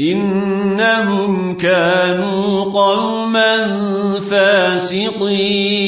إنهم كانوا قوما فاسقين.